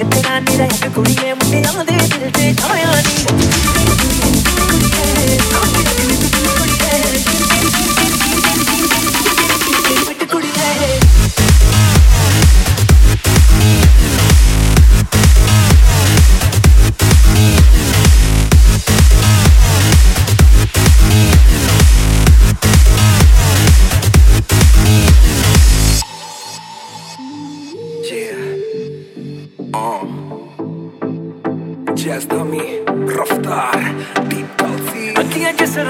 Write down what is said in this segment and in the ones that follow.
everything I need I have to go to yeah, with me I'm a little bit oh yeah Aquí hay que ser.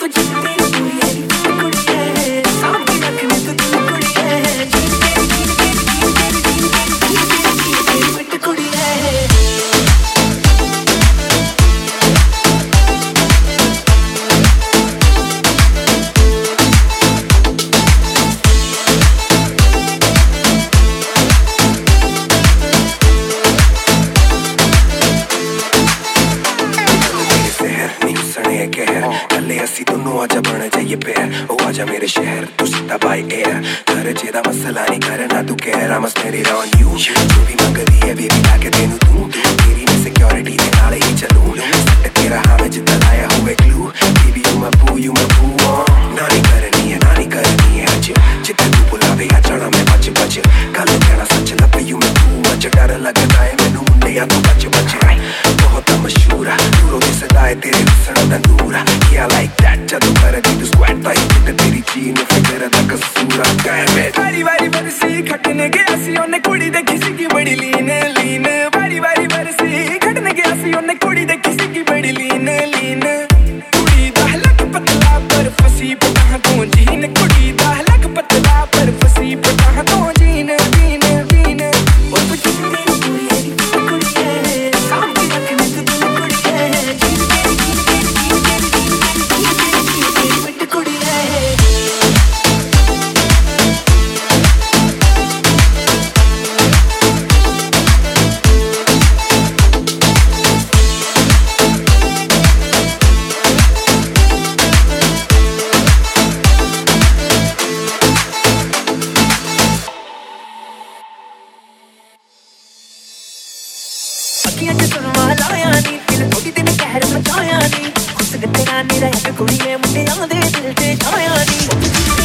what you. लस्सी दोनों आजा बना चाहिए पैर ओ आजा मेरे शहर तू सीधा बाई एयर कर जेदा मसला नहीं करना तू कह रहा मस्त मेरी रॉन यू तू भी मंगदी है बेबी ला के देनु तू तेरी मैं सिक्योरिटी दे नाले ही चलूँ सट तेरा हाँ लगी तू स्क्वाड भाई ते तेरी चीन फिर तेरा दा कसूरा कायम है वारी वारी बरसी खटने गया सी ओने कुड़ी देखी सी की बड़ी लीन लीन। वारी वारी ਅੱਖੀਆਂ ਚ ਸੁਰਮਾ ਲਾਇਆ ਨੀ, ਦਿਲ ਥੋੜੀ ਦਿਨ ਕਹਿਰ ਮਚਾਇਆ ਨੀ। ਖੁਸ ਤੇਰਾ ਨੀ ਰਹਿ ਕੁੜੀਏ ਮੁੰਡਿਆਂ ਦੇ ਦਿਲ ਤੇ ਛਾਇਆ ਨੀ।